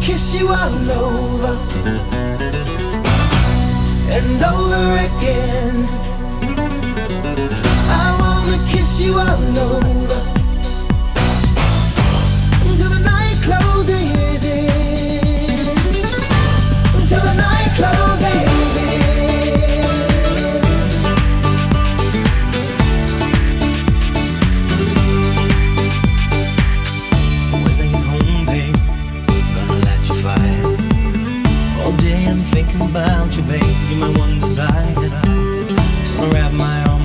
kiss you all over and over again. I wanna kiss you all over am thinking about you, babe. You're my one desire. Wrap my arms.